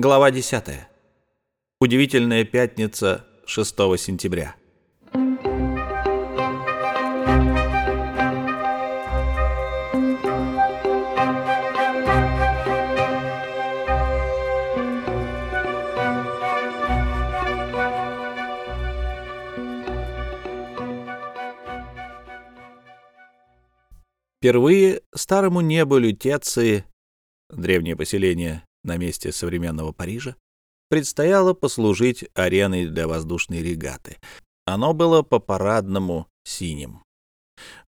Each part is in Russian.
Глава 10. Удивительная пятница 6 сентября. Впервые старому небу Лютеции, древнее поселение на месте современного Парижа, предстояло послужить ареной для воздушной регаты. Оно было по-парадному синим.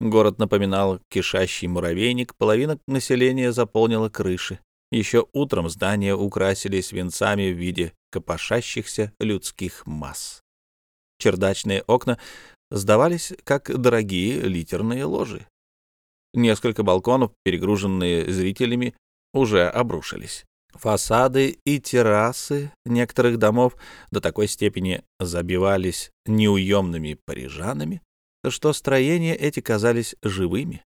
Город напоминал кишащий муравейник, половина населения заполнила крыши. Еще утром здания украсились венцами в виде копошащихся людских масс. Чердачные окна сдавались, как дорогие литерные ложи. Несколько балконов, перегруженные зрителями, уже обрушились. Фасады и террасы некоторых домов до такой степени забивались неуемными парижанами, что строения эти казались живыми.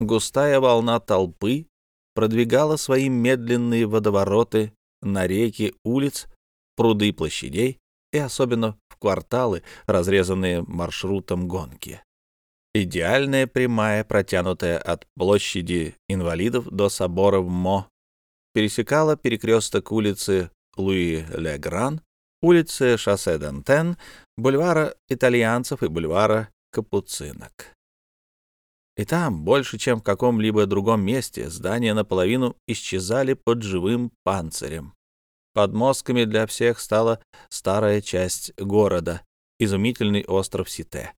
Густая волна толпы продвигала свои медленные водовороты на реки улиц, пруды площадей и особенно в кварталы, разрезанные маршрутом гонки. Идеальная прямая, протянутая от площади инвалидов до собора в Мо, пересекала перекресток улицы Луи-Ле-Гран, улицы Шоссе Дантен, бульвара итальянцев и бульвара Капуцинок. И там, больше, чем в каком-либо другом месте, здания наполовину исчезали под живым панцирем. Подмостками для всех стала старая часть города, изумительный остров Сите.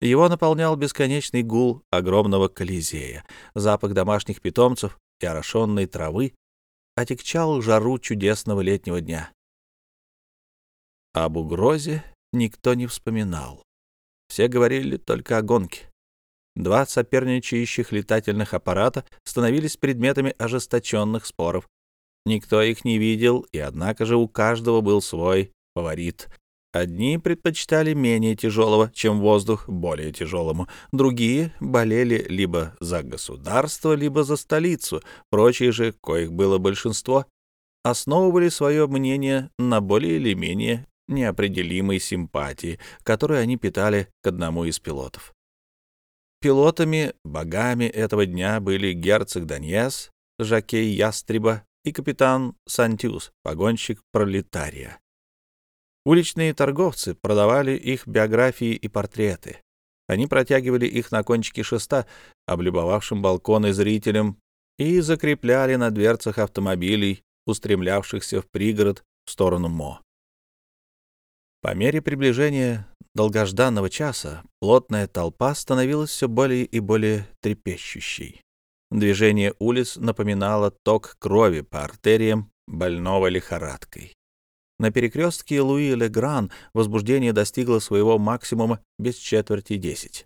Его наполнял бесконечный гул огромного колизея. Запах домашних питомцев и орошенной травы отягчал жару чудесного летнего дня. Об угрозе никто не вспоминал. Все говорили только о гонке. Два соперничающих летательных аппарата становились предметами ожесточенных споров. Никто их не видел, и однако же у каждого был свой фаворит, Одни предпочитали менее тяжелого, чем воздух, более тяжелому. Другие болели либо за государство, либо за столицу. Прочие же, коих было большинство, основывали свое мнение на более или менее неопределимой симпатии, которую они питали к одному из пилотов. Пилотами, богами этого дня были герцог Даньес, жакей Ястреба и капитан Сантюс, погонщик пролетария. Уличные торговцы продавали их биографии и портреты. Они протягивали их на кончике шеста, облюбовавшим балконы зрителям, и закрепляли на дверцах автомобилей, устремлявшихся в пригород в сторону Мо. По мере приближения долгожданного часа плотная толпа становилась все более и более трепещущей. Движение улиц напоминало ток крови по артериям больного лихорадкой. На перекрестке Луи-Ле-Гран возбуждение достигло своего максимума без четверти десять.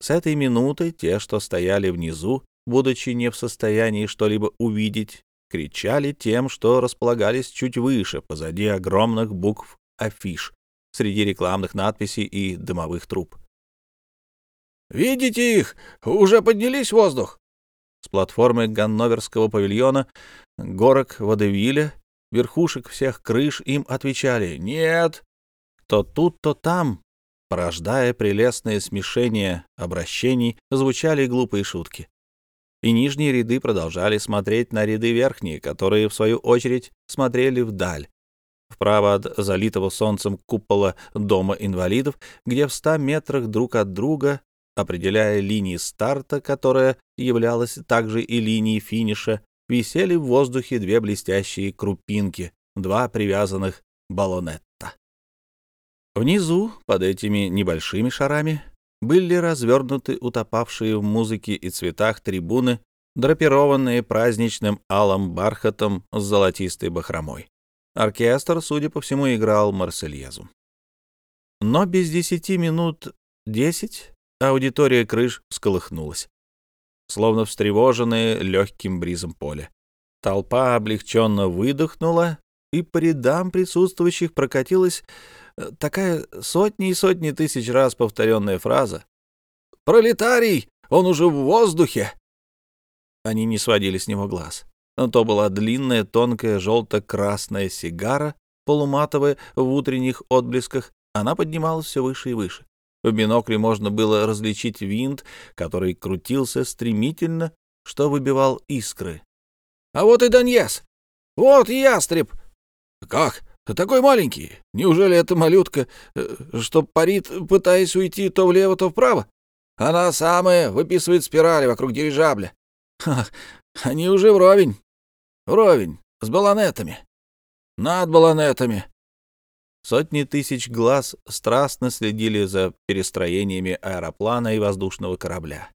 С этой минуты те, что стояли внизу, будучи не в состоянии что-либо увидеть, кричали тем, что располагались чуть выше, позади огромных букв афиш, среди рекламных надписей и дымовых труб. «Видите их? Уже поднялись в воздух!» С платформы Ганноверского павильона, горок Водевиля верхушек всех крыш им отвечали «нет». То тут, то там, порождая прелестное смешение обращений, звучали глупые шутки. И нижние ряды продолжали смотреть на ряды верхние, которые, в свою очередь, смотрели вдаль, вправо от залитого солнцем купола Дома инвалидов, где в ста метрах друг от друга, определяя линии старта, которая являлась также и линией финиша, висели в воздухе две блестящие крупинки, два привязанных баллонетта. Внизу, под этими небольшими шарами, были развернуты утопавшие в музыке и цветах трибуны, драпированные праздничным алым бархатом с золотистой бахромой. Оркестр, судя по всему, играл Марсельезу. Но без десяти минут десять аудитория крыш всколыхнулась словно встревоженные легким бризом поля. Толпа облегченно выдохнула, и по рядам присутствующих прокатилась э, такая сотни и сотни тысяч раз повторенная фраза «Пролетарий! Он уже в воздухе!» Они не сводили с него глаз. То была длинная, тонкая, желто-красная сигара, полуматовая в утренних отблесках. Она поднималась все выше и выше. В бинокле можно было различить винт, который крутился стремительно, что выбивал искры. — А вот и Доньес! Вот ястреб! — Как? Такой маленький? Неужели эта малютка, э, что парит, пытаясь уйти то влево, то вправо? Она самая выписывает спирали вокруг дирижабля. Они уже вровень. Вровень, с баллонетами. Над баллонетами. Сотни тысяч глаз страстно следили за перестроениями аэроплана и воздушного корабля.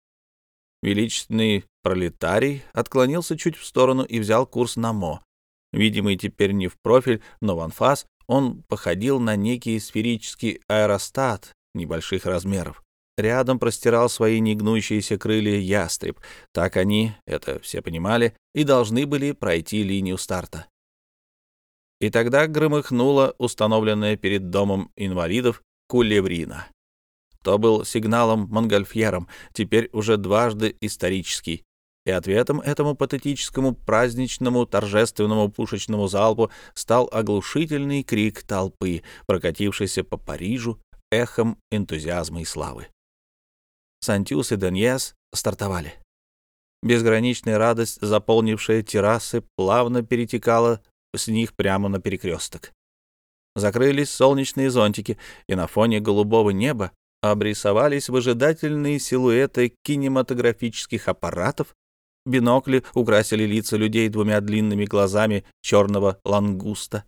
Величественный пролетарий отклонился чуть в сторону и взял курс на Мо. Видимый теперь не в профиль, но в анфас, он походил на некий сферический аэростат небольших размеров. Рядом простирал свои негнущиеся крылья ястреб. Так они, это все понимали, и должны были пройти линию старта. И тогда громыхнула установленная перед домом инвалидов кулеврина. То был сигналом Монгольфьером, теперь уже дважды исторический. И ответом этому патетическому, праздничному, торжественному пушечному залпу стал оглушительный крик толпы, прокатившийся по Парижу эхом энтузиазма и славы. Сантюс и Деньес стартовали. Безграничная радость, заполнившая террасы, плавно перетекала с них прямо на перекресток. Закрылись солнечные зонтики, и на фоне голубого неба обрисовались выжидательные силуэты кинематографических аппаратов, бинокли украсили лица людей двумя длинными глазами черного лангуста.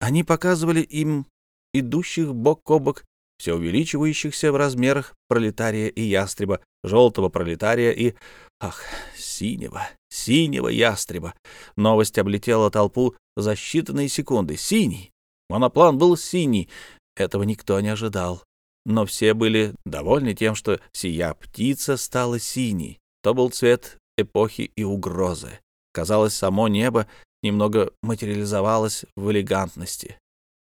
Они показывали им идущих бок о бок все увеличивающихся в размерах пролетария и ястреба, желтого пролетария и, ах, синего, синего ястреба. Новость облетела толпу за считанные секунды. Синий! Моноплан был синий. Этого никто не ожидал. Но все были довольны тем, что сия птица стала синей. То был цвет эпохи и угрозы. Казалось, само небо немного материализовалось в элегантности.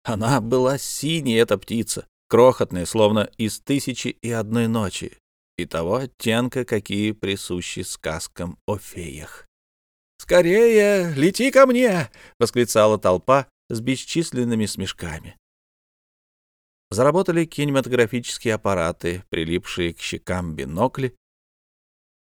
Она была синей, эта птица крохотные, словно из «Тысячи и одной ночи», и того оттенка, какие присущи сказкам о феях. «Скорее, лети ко мне!» — восклицала толпа с бесчисленными смешками. Заработали кинематографические аппараты, прилипшие к щекам бинокли.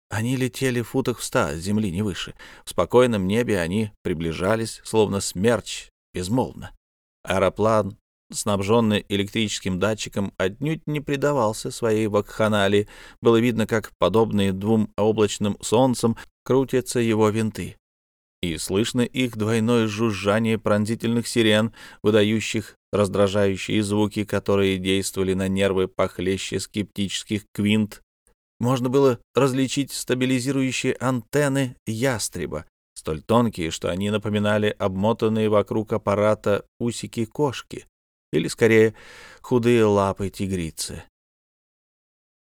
Они летели футах в ста, земли не выше. В спокойном небе они приближались, словно смерч, безмолвно. Аэроплан снабженный электрическим датчиком, отнюдь не предавался своей вакханалии. Было видно, как, подобные двум облачным солнцам, крутятся его винты. И слышно их двойное жужжание пронзительных сирен, выдающих раздражающие звуки, которые действовали на нервы похлеще скептических квинт. Можно было различить стабилизирующие антенны ястреба, столь тонкие, что они напоминали обмотанные вокруг аппарата усики кошки или, скорее, худые лапы тигрицы.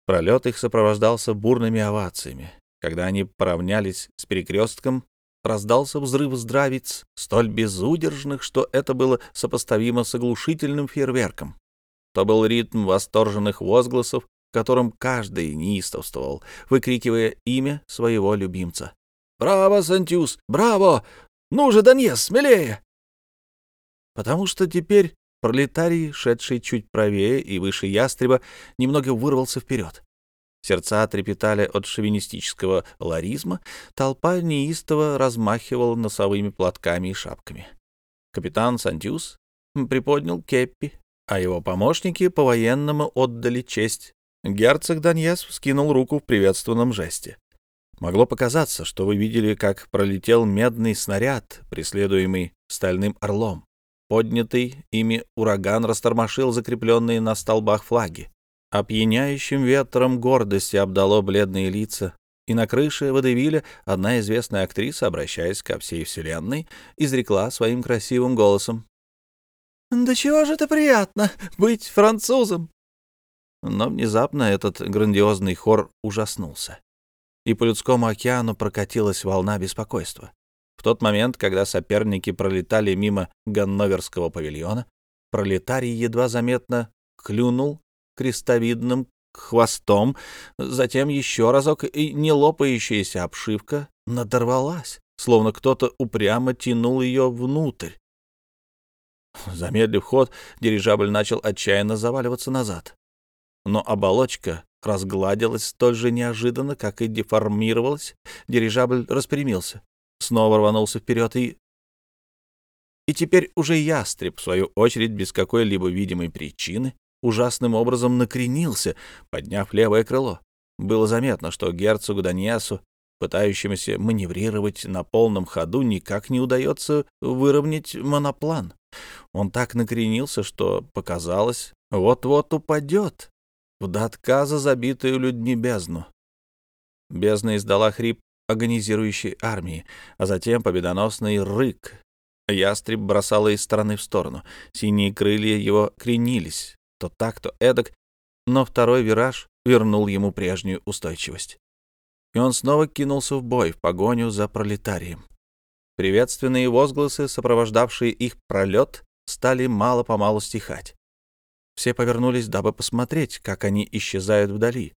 Пролет их сопровождался бурными овациями. Когда они поравнялись с перекрестком, раздался взрыв здравиц, столь безудержных, что это было сопоставимо с оглушительным фейерверком. То был ритм восторженных возгласов, в котором каждый неистовствовал, выкрикивая имя своего любимца. «Браво, Сантюс! Браво! Ну же, Доньес, смелее!» Потому что теперь Пролетарий, шедший чуть правее и выше ястреба, немного вырвался вперед. Сердца трепетали от шовинистического ларизма, толпа неистово размахивала носовыми платками и шапками. Капитан Сантюс приподнял кеппи, а его помощники по-военному отдали честь. Герцог Даньес вскинул руку в приветственном жесте. Могло показаться, что вы видели, как пролетел медный снаряд, преследуемый стальным орлом. Поднятый ими ураган растормошил закрепленные на столбах флаги. Опьяняющим ветром гордости обдало бледные лица, и на крыше Водевиля одна известная актриса, обращаясь ко всей вселенной, изрекла своим красивым голосом. «Да чего же это приятно быть французом!» Но внезапно этот грандиозный хор ужаснулся, и по людскому океану прокатилась волна беспокойства. В тот момент, когда соперники пролетали мимо Ганноверского павильона, пролетарий едва заметно клюнул крестовидным хвостом, затем еще разок, и нелопающаяся обшивка надорвалась, словно кто-то упрямо тянул ее внутрь. Замедлив ход, дирижабль начал отчаянно заваливаться назад. Но оболочка разгладилась столь же неожиданно, как и деформировалась. Дирижабль распрямился, снова рванулся вперед и... И теперь уже ястреб, в свою очередь, без какой-либо видимой причины, ужасным образом накренился, подняв левое крыло. Было заметно, что герцогу Даньясу, пытающемуся маневрировать на полном ходу, никак не удается выровнять моноплан. Он так накренился, что показалось, вот-вот упадет в до отказа забитую людьми бездну. Бездна издала хрип агонизирующей армии, а затем победоносный рык. Ястреб бросала из стороны в сторону. Синие крылья его кренились, то так, то эдак, но второй вираж вернул ему прежнюю устойчивость. И он снова кинулся в бой, в погоню за пролетарием. Приветственные возгласы, сопровождавшие их пролет, стали мало-помалу стихать. Все повернулись, дабы посмотреть, как они исчезают вдали.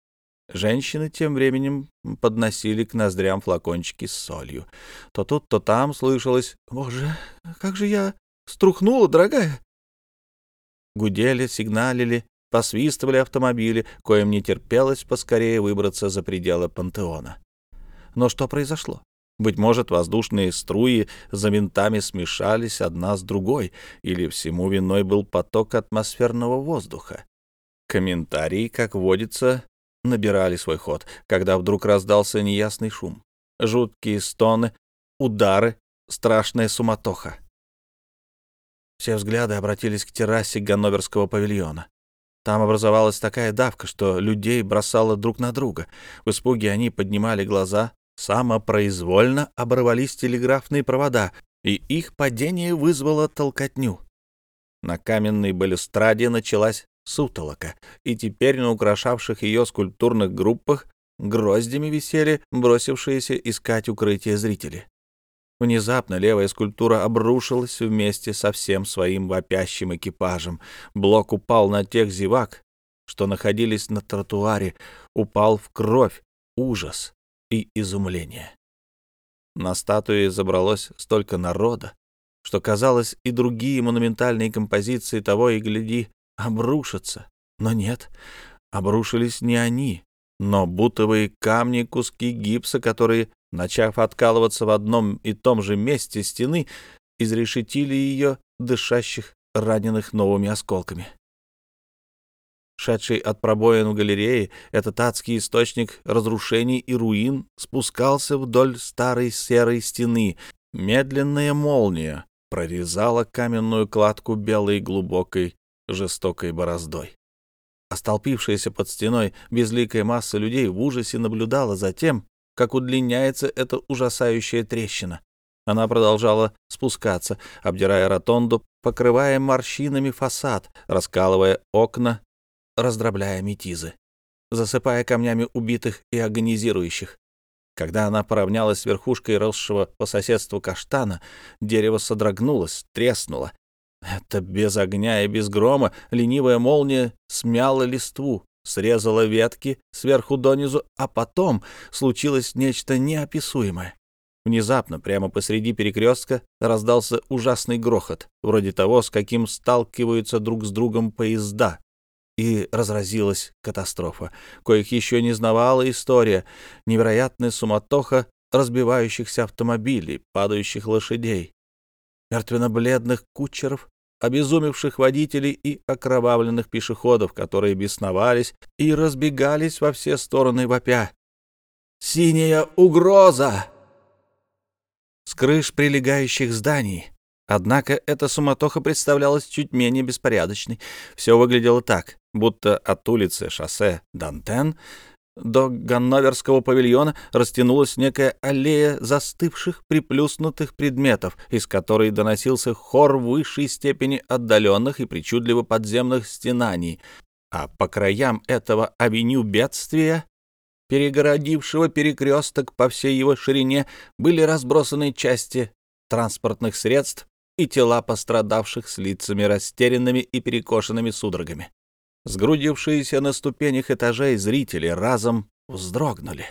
Женщины тем временем подносили к ноздрям флакончики с солью. То тут, то там слышалось «Боже, как же я струхнула, дорогая!» Гудели, сигналили, посвистывали автомобили, коим не терпелось поскорее выбраться за пределы пантеона. Но что произошло? Быть может, воздушные струи за винтами смешались одна с другой, или всему виной был поток атмосферного воздуха. Комментарии, как водится, набирали свой ход, когда вдруг раздался неясный шум. Жуткие стоны, удары, страшная суматоха. Все взгляды обратились к террасе Ганноверского павильона. Там образовалась такая давка, что людей бросало друг на друга. В испуге они поднимали глаза, самопроизвольно оборвались телеграфные провода, и их падение вызвало толкотню. На каменной балюстраде началась сутолока, и теперь на украшавших ее скульптурных группах гроздями висели бросившиеся искать укрытие зрители. Внезапно левая скульптура обрушилась вместе со всем своим вопящим экипажем. Блок упал на тех зевак, что находились на тротуаре, упал в кровь, ужас и изумление. На статуе забралось столько народа, что, казалось, и другие монументальные композиции того и гляди обрушатся. Но нет, обрушились не они, но бутовые камни, куски гипса, которые начав откалываться в одном и том же месте стены, изрешетили ее, дышащих, раненых новыми осколками. Шедший от пробоин в галерее, этот адский источник разрушений и руин спускался вдоль старой серой стены. Медленная молния прорезала каменную кладку белой глубокой жестокой бороздой. Остолпившаяся под стеной безликая масса людей в ужасе наблюдала за тем, как удлиняется эта ужасающая трещина. Она продолжала спускаться, обдирая ротонду, покрывая морщинами фасад, раскалывая окна, раздробляя метизы, засыпая камнями убитых и агонизирующих. Когда она поравнялась с верхушкой росшего по соседству каштана, дерево содрогнулось, треснуло. Это без огня и без грома ленивая молния смяла листву, срезала ветки сверху донизу, а потом случилось нечто неописуемое. Внезапно, прямо посреди перекрестка, раздался ужасный грохот, вроде того, с каким сталкиваются друг с другом поезда. И разразилась катастрофа, коих еще не знавала история, невероятная суматоха разбивающихся автомобилей, падающих лошадей, мертвенно-бледных кучеров, обезумевших водителей и окровавленных пешеходов, которые бесновались и разбегались во все стороны вопя. «Синяя угроза!» С крыш прилегающих зданий. Однако эта суматоха представлялась чуть менее беспорядочной. Все выглядело так, будто от улицы шоссе Дантен до Ганноверского павильона растянулась некая аллея застывших приплюснутых предметов, из которой доносился хор высшей степени отдаленных и причудливо подземных стенаний, а по краям этого авеню бедствия, перегородившего перекресток по всей его ширине, были разбросаны части транспортных средств и тела пострадавших с лицами растерянными и перекошенными судорогами. Сгрудившиеся на ступенях этажей зрители разом вздрогнули.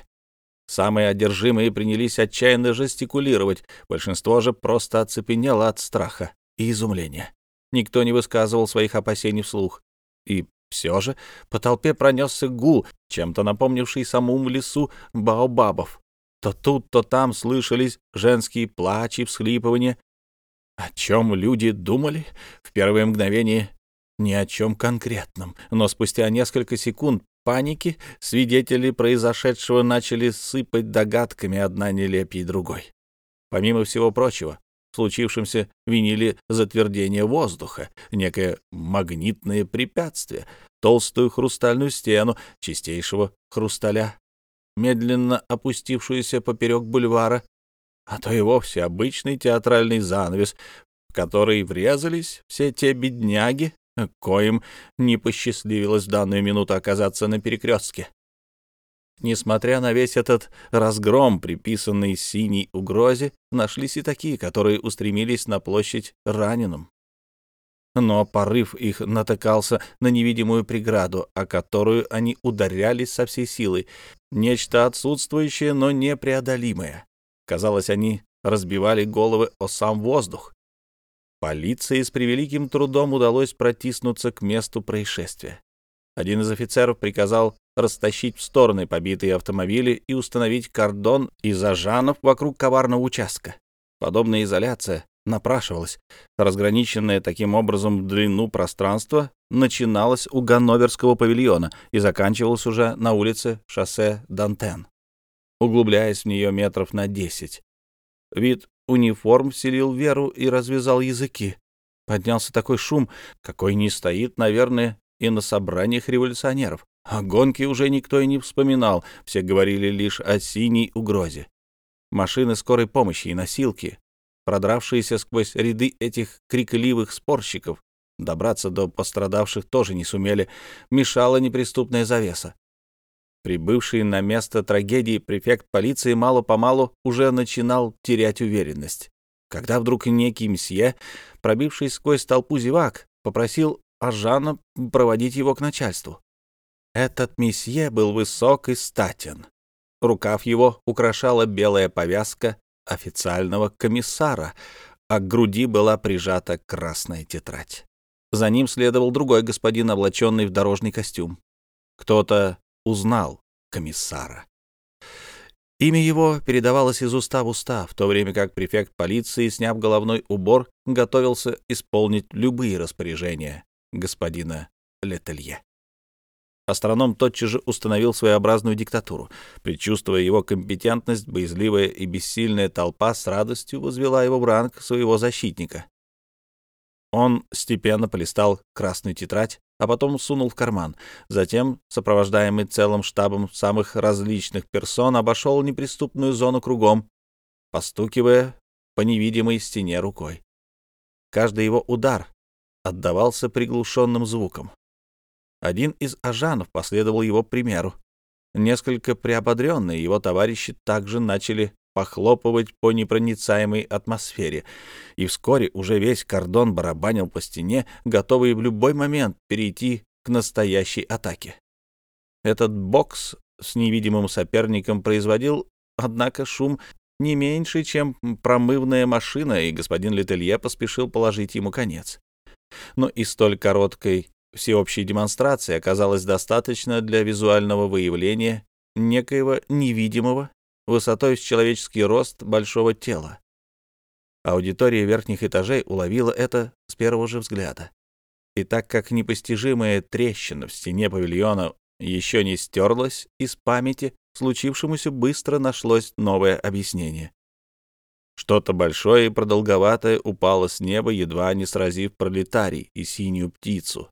Самые одержимые принялись отчаянно жестикулировать, большинство же просто оцепенело от страха и изумления. Никто не высказывал своих опасений вслух. И все же по толпе пронесся гул, чем-то напомнивший самому лесу баобабов. То тут, то там слышались женские плачи, всхлипывания. О чем люди думали? В первое мгновение ни о чем конкретном, но спустя несколько секунд паники свидетели произошедшего начали сыпать догадками одна нелепей другой. Помимо всего прочего, в случившемся винили затвердение воздуха, некое магнитное препятствие, толстую хрустальную стену чистейшего хрусталя, медленно опустившуюся поперек бульвара, а то и вовсе обычный театральный занавес, в который врезались все те бедняги, коим не посчастливилось в данную минуту оказаться на перекрестке. Несмотря на весь этот разгром, приписанный синей угрозе, нашлись и такие, которые устремились на площадь раненым. Но порыв их натыкался на невидимую преграду, о которую они ударялись со всей силой. Нечто отсутствующее, но непреодолимое. Казалось, они разбивали головы о сам воздух. Полиции с превеликим трудом удалось протиснуться к месту происшествия. Один из офицеров приказал растащить в стороны побитые автомобили и установить кордон из ажанов вокруг коварного участка. Подобная изоляция напрашивалась. Разграниченное таким образом длину пространства начиналось у Ганноверского павильона и заканчивалось уже на улице шоссе Дантен, углубляясь в нее метров на десять. Вид униформ вселил веру и развязал языки. Поднялся такой шум, какой не стоит, наверное, и на собраниях революционеров. О гонке уже никто и не вспоминал, все говорили лишь о синей угрозе. Машины скорой помощи и носилки, продравшиеся сквозь ряды этих крикливых спорщиков, добраться до пострадавших тоже не сумели, мешала неприступная завеса. Прибывший на место трагедии префект полиции мало-помалу уже начинал терять уверенность. Когда вдруг некий мсье, пробивший сквозь толпу зевак, попросил Ажана проводить его к начальству. Этот месье был высок и статен. Рукав его украшала белая повязка официального комиссара, а к груди была прижата красная тетрадь. За ним следовал другой господин, облаченный в дорожный костюм. Кто-то узнал комиссара. Имя его передавалось из уста в уста, в то время как префект полиции, сняв головной убор, готовился исполнить любые распоряжения господина Летелье. Астроном тотчас же установил своеобразную диктатуру. Предчувствуя его компетентность, боязливая и бессильная толпа с радостью возвела его в ранг своего защитника. Он степенно полистал красную тетрадь, а потом сунул в карман. Затем, сопровождаемый целым штабом самых различных персон, обошел неприступную зону кругом, постукивая по невидимой стене рукой. Каждый его удар отдавался приглушенным звуком. Один из ажанов последовал его примеру. Несколько приободренные его товарищи также начали похлопывать по непроницаемой атмосфере, и вскоре уже весь кордон барабанил по стене, готовый в любой момент перейти к настоящей атаке. Этот бокс с невидимым соперником производил, однако, шум не меньше, чем промывная машина, и господин Летелье поспешил положить ему конец. Но и столь короткой всеобщей демонстрации оказалось достаточно для визуального выявления некоего невидимого высотой в человеческий рост большого тела. Аудитория верхних этажей уловила это с первого же взгляда. И так как непостижимая трещина в стене павильона еще не стерлась из памяти, случившемуся быстро нашлось новое объяснение. Что-то большое и продолговатое упало с неба, едва не сразив пролетарий и синюю птицу.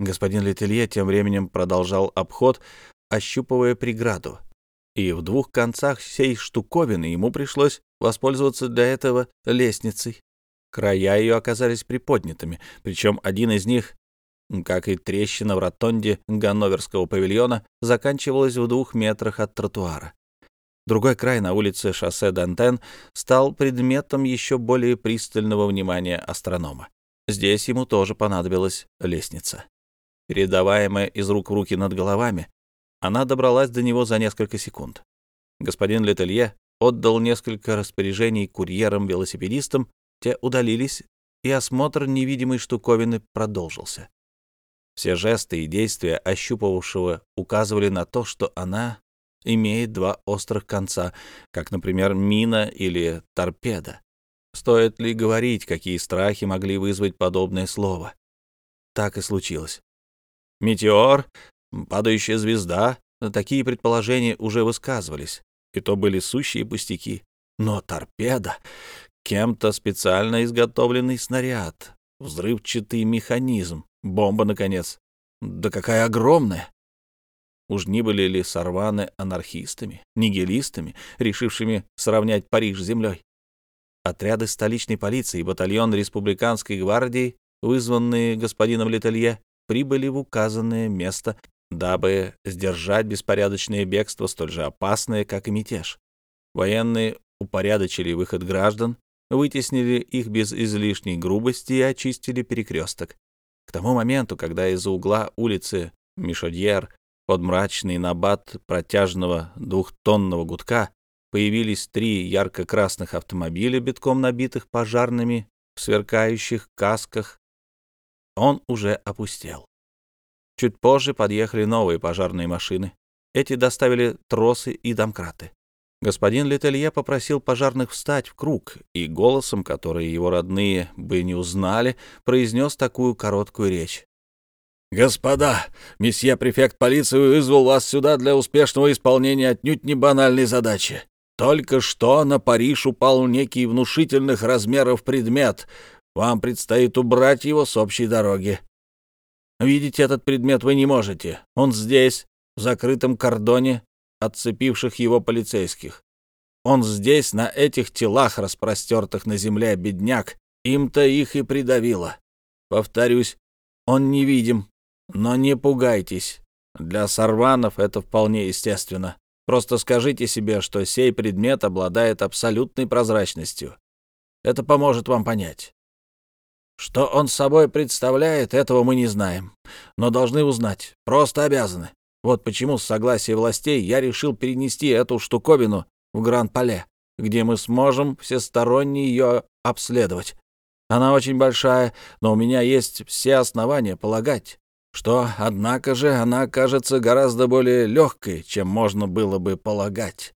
Господин Летелье тем временем продолжал обход, ощупывая преграду и в двух концах всей штуковины ему пришлось воспользоваться для этого лестницей. Края ее оказались приподнятыми, причем один из них, как и трещина в ротонде Ганноверского павильона, заканчивалась в двух метрах от тротуара. Другой край на улице шоссе Дантен стал предметом еще более пристального внимания астронома. Здесь ему тоже понадобилась лестница. Передаваемая из рук в руки над головами, она добралась до него за несколько секунд. Господин Летелье отдал несколько распоряжений курьерам-велосипедистам, те удалились, и осмотр невидимой штуковины продолжился. Все жесты и действия ощупывавшего указывали на то, что она имеет два острых конца, как, например, мина или торпеда. Стоит ли говорить, какие страхи могли вызвать подобное слово? Так и случилось. Метеор, падающая звезда, такие предположения уже высказывались, и то были сущие пустяки. Но торпеда — кем-то специально изготовленный снаряд, взрывчатый механизм, бомба, наконец. Да какая огромная! Уж не были ли сорваны анархистами, нигилистами, решившими сравнять Париж с землей? Отряды столичной полиции и батальон республиканской гвардии, вызванные господином Летелье, прибыли в указанное место, дабы сдержать беспорядочное бегство, столь же опасное, как и мятеж. Военные упорядочили выход граждан, вытеснили их без излишней грубости и очистили перекресток. К тому моменту, когда из-за угла улицы Мишодьер под мрачный набат протяжного двухтонного гудка появились три ярко-красных автомобиля, битком набитых пожарными, в сверкающих касках. Он уже опустел. Чуть позже подъехали новые пожарные машины. Эти доставили тросы и домкраты. Господин Летелье попросил пожарных встать в круг и голосом, который его родные бы не узнали, произнес такую короткую речь. «Господа, месье префект полиции вызвал вас сюда для успешного исполнения отнюдь не банальной задачи. Только что на Париж упал некий внушительных размеров предмет. Вам предстоит убрать его с общей дороги. Видеть этот предмет вы не можете. Он здесь, в закрытом кордоне, отцепивших его полицейских. Он здесь, на этих телах, распростертых на земле, бедняк. Им-то их и придавило. Повторюсь, он невидим, но не пугайтесь. Для сорванов это вполне естественно. Просто скажите себе, что сей предмет обладает абсолютной прозрачностью. Это поможет вам понять. Что он собой представляет, этого мы не знаем, но должны узнать, просто обязаны. Вот почему с согласия властей я решил перенести эту штуковину в Гран-Пале, где мы сможем всесторонне ее обследовать. Она очень большая, но у меня есть все основания полагать, что, однако же, она кажется гораздо более легкой, чем можно было бы полагать.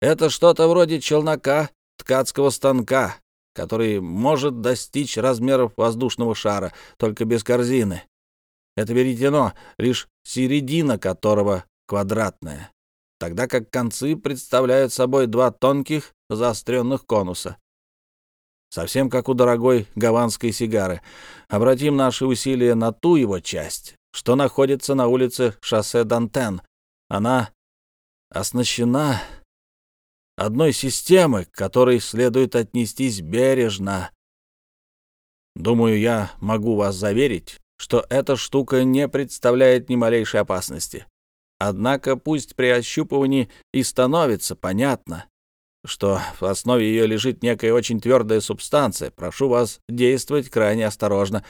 Это что-то вроде челнока, ткацкого станка, который может достичь размеров воздушного шара, только без корзины. Это веретено, лишь середина которого квадратная, тогда как концы представляют собой два тонких заостренных конуса совсем как у дорогой гаванской сигары. Обратим наши усилия на ту его часть, что находится на улице шоссе Дантен. Она оснащена одной системой, к которой следует отнестись бережно. Думаю, я могу вас заверить, что эта штука не представляет ни малейшей опасности. Однако пусть при ощупывании и становится понятно, что в основе ее лежит некая очень твердая субстанция. Прошу вас действовать крайне осторожно.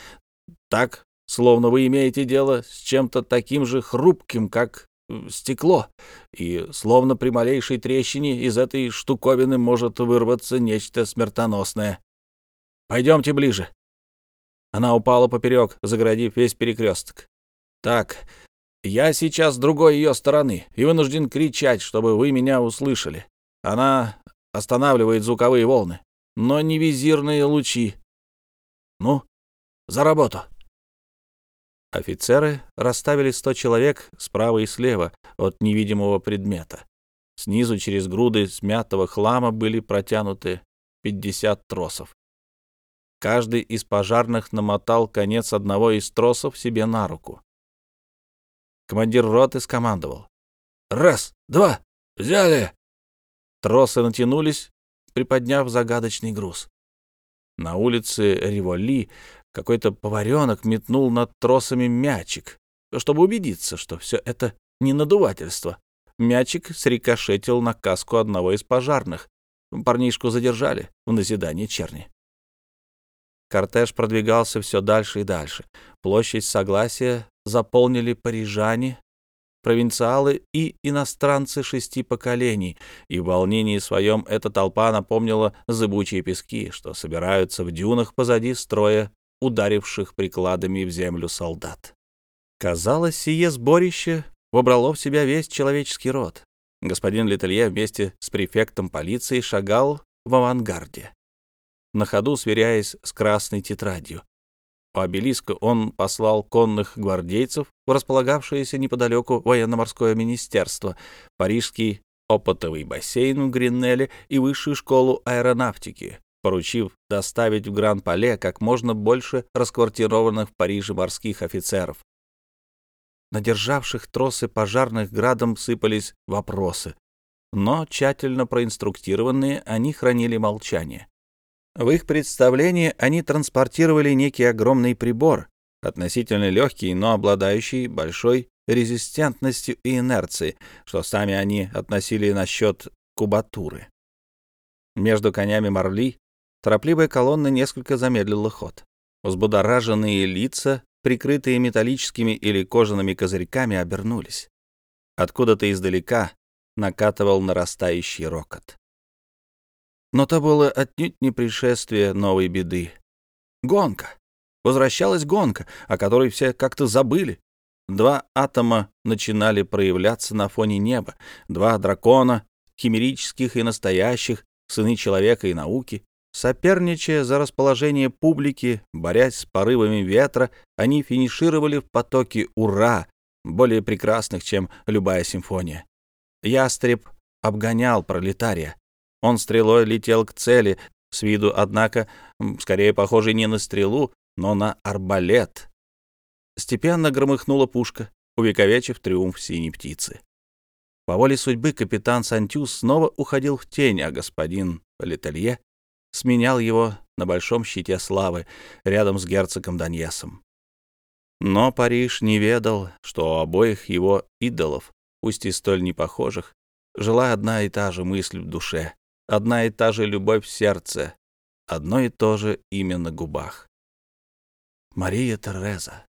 Так, словно вы имеете дело с чем-то таким же хрупким, как стекло, и словно при малейшей трещине из этой штуковины может вырваться нечто смертоносное. Пойдемте ближе. Она упала поперек, загородив весь перекресток. Так, я сейчас с другой ее стороны и вынужден кричать, чтобы вы меня услышали. Она останавливает звуковые волны, но не визирные лучи. Ну, за работу. Офицеры расставили сто человек справа и слева от невидимого предмета. Снизу через груды смятого хлама были протянуты 50 тросов. Каждый из пожарных намотал конец одного из тросов себе на руку. Командир роты скомандовал. «Раз, два, взяли!» Тросы натянулись, приподняв загадочный груз. На улице Риволи какой-то поваренок метнул над тросами мячик, чтобы убедиться, что все это не надувательство. Мячик срикошетил на каску одного из пожарных. Парнишку задержали в назидание черни. Кортеж продвигался все дальше и дальше. Площадь Согласия заполнили парижане, провинциалы и иностранцы шести поколений, и в волнении своем эта толпа напомнила зыбучие пески, что собираются в дюнах позади строя ударивших прикладами в землю солдат. Казалось, сие сборище вобрало в себя весь человеческий род. Господин Летелье вместе с префектом полиции шагал в авангарде, на ходу сверяясь с красной тетрадью. У обелиска он послал конных гвардейцев в располагавшееся неподалеку военно-морское министерство, парижский опытовый бассейн в Гриннелле и высшую школу аэронавтики, поручив доставить в Гран-Пале как можно больше расквартированных в Париже морских офицеров. На державших тросы пожарных градом сыпались вопросы, но тщательно проинструктированные они хранили молчание. В их представлении они транспортировали некий огромный прибор, относительно легкий, но обладающий большой резистентностью и инерцией, что сами они относили насчет кубатуры. Между конями Марли торопливая колонна несколько замедлила ход. Взбудораженные лица, прикрытые металлическими или кожаными козырьками, обернулись. Откуда-то издалека накатывал нарастающий рокот. Но то было отнюдь не пришествие новой беды. Гонка. Возвращалась гонка, о которой все как-то забыли. Два атома начинали проявляться на фоне неба. Два дракона, химерических и настоящих, сыны человека и науки. Соперничая за расположение публики, борясь с порывами ветра, они финишировали в потоке «Ура!», более прекрасных, чем любая симфония. Ястреб обгонял пролетария. Он стрелой летел к цели, с виду, однако, скорее похожий не на стрелу, но на арбалет. Степенно громыхнула пушка, увековечив триумф синей птицы. По воле судьбы капитан Сантюс снова уходил в тень, а господин Летелье сменял его на большом щите славы рядом с герцогом Даньесом. Но Париж не ведал, что у обоих его идолов, пусть и столь непохожих, жила одна и та же мысль в душе одна и та же любовь в сердце, одно и то же имя на губах. Мария Тереза.